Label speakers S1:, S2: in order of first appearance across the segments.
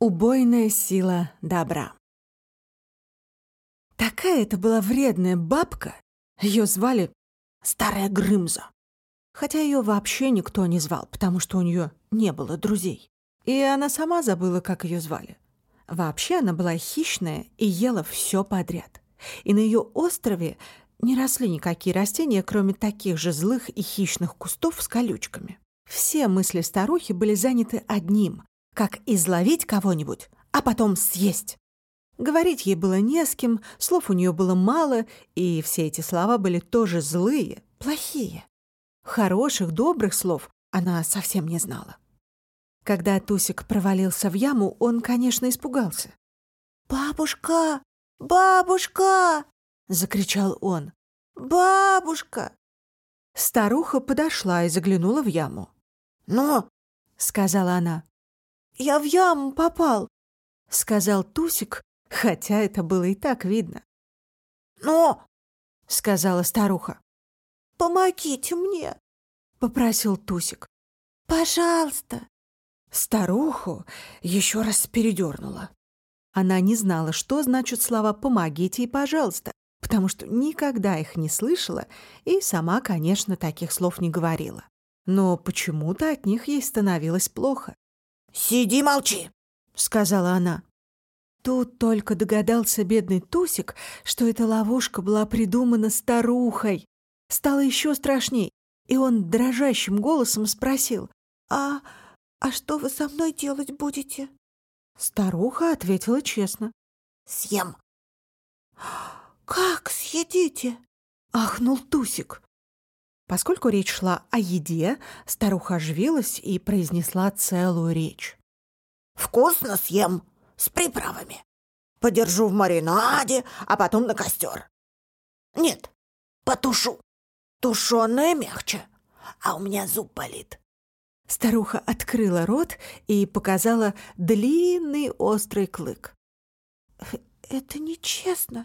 S1: Убойная сила добра. Такая это была вредная бабка. Ее звали Старая Грымза. Хотя ее вообще никто не звал, потому что у нее не было друзей. И она сама забыла, как ее звали. Вообще она была хищная и ела все подряд. И на ее острове не росли никакие растения, кроме таких же злых и хищных кустов с колючками. Все мысли старухи были заняты одним как изловить кого-нибудь, а потом съесть. Говорить ей было не с кем, слов у нее было мало, и все эти слова были тоже злые, плохие. Хороших, добрых слов она совсем не знала. Когда Тусик провалился в яму, он, конечно, испугался.
S2: «Бабушка! Бабушка!» — закричал он. «Бабушка!»
S1: Старуха подошла и заглянула в яму.
S2: «Ну?»
S1: — сказала она.
S2: «Я в яму попал», —
S1: сказал Тусик, хотя это было и так видно.
S2: «Но!»
S1: — сказала старуха.
S2: «Помогите мне!»
S1: — попросил Тусик.
S2: «Пожалуйста!»
S1: Старуху еще раз передернула. Она не знала, что значат слова «помогите» и «пожалуйста», потому что никогда их не слышала и сама, конечно, таких слов не говорила. Но почему-то от них ей становилось плохо.
S2: «Сиди, молчи!» — сказала она.
S1: Тут только догадался бедный Тусик, что эта ловушка была придумана старухой. Стало еще страшней, и он дрожащим голосом спросил,
S2: «А, а что вы со мной делать будете?»
S1: Старуха ответила честно.
S2: «Съем». «Как съедите?»
S1: — ахнул Тусик. Поскольку речь шла о еде, старуха оживилась и произнесла целую речь.
S2: «Вкусно съем, с приправами. Подержу в маринаде, а потом на костер. Нет, потушу. Тушеное мягче, а у меня зуб болит».
S1: Старуха открыла рот и показала длинный острый клык.
S2: «Это нечестно».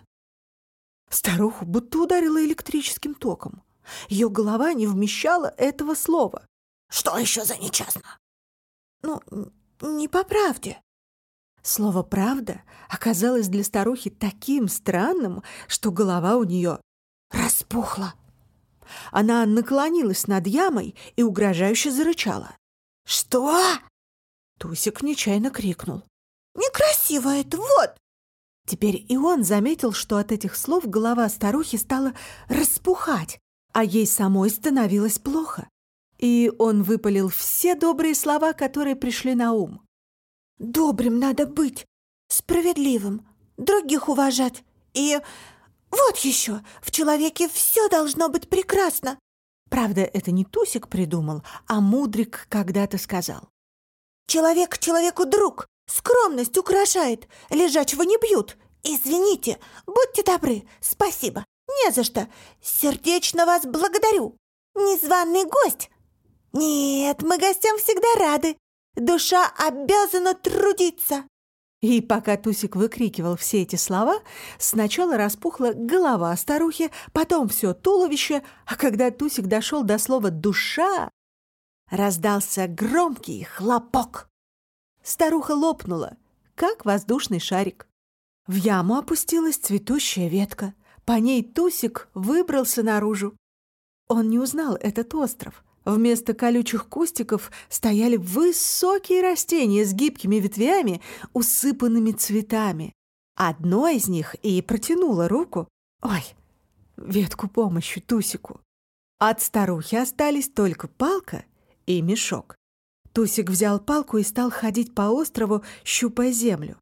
S1: Старуху будто ударила электрическим током. Ее голова не вмещала этого слова.
S2: «Что еще за нечестно?»
S1: «Ну, не по правде». Слово «правда» оказалось для старухи таким странным, что голова у нее распухла. Она наклонилась над ямой и угрожающе зарычала.
S2: «Что?»
S1: Тусик нечаянно крикнул.
S2: «Некрасиво это, вот!»
S1: Теперь и он заметил, что от этих слов голова старухи стала распухать, а ей самой становилось плохо. И он выпалил все добрые слова, которые пришли на ум.
S2: «Добрым надо быть, справедливым, других уважать. И вот еще, в человеке все должно быть прекрасно».
S1: Правда, это не Тусик придумал, а Мудрик когда-то сказал.
S2: «Человек человеку друг, скромность украшает, лежачего не бьют. Извините, будьте добры, спасибо. «Не за что. Сердечно вас благодарю. Незваный гость?» «Нет, мы гостям всегда рады. Душа обязана трудиться».
S1: И пока Тусик выкрикивал все эти слова, сначала распухла голова старухи, потом все туловище, а когда Тусик дошел до слова «душа», раздался громкий хлопок. Старуха лопнула, как воздушный шарик. В яму опустилась цветущая ветка. По ней Тусик выбрался наружу. Он не узнал этот остров. Вместо колючих кустиков стояли высокие растения с гибкими ветвями, усыпанными цветами. Одно из них и протянуло руку. Ой, ветку помощи Тусику. От старухи остались только палка и мешок. Тусик взял палку и стал ходить по острову, щупая землю.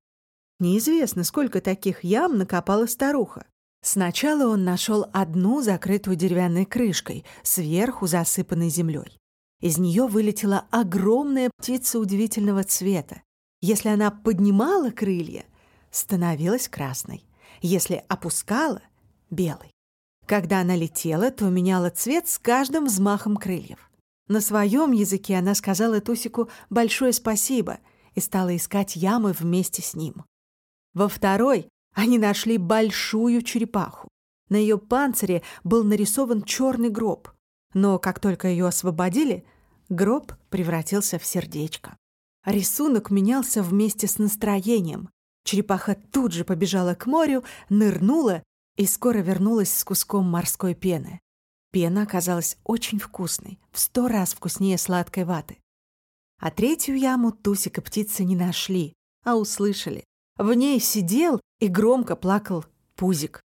S1: Неизвестно, сколько таких ям накопала старуха. Сначала он нашел одну закрытую деревянной крышкой, сверху засыпанной землей. Из нее вылетела огромная птица удивительного цвета. Если она поднимала крылья, становилась красной. Если опускала — белой. Когда она летела, то меняла цвет с каждым взмахом крыльев. На своем языке она сказала Тусику большое спасибо и стала искать ямы вместе с ним. Во второй они нашли большую черепаху. На ее панцире был нарисован черный гроб. Но как только ее освободили, гроб превратился в сердечко. Рисунок менялся вместе с настроением. Черепаха тут же побежала к морю, нырнула и скоро вернулась с куском морской пены. Пена оказалась очень вкусной, в сто раз вкуснее сладкой ваты. А третью яму Тусик и птица не нашли, а услышали. В ней сидел и громко плакал Пузик.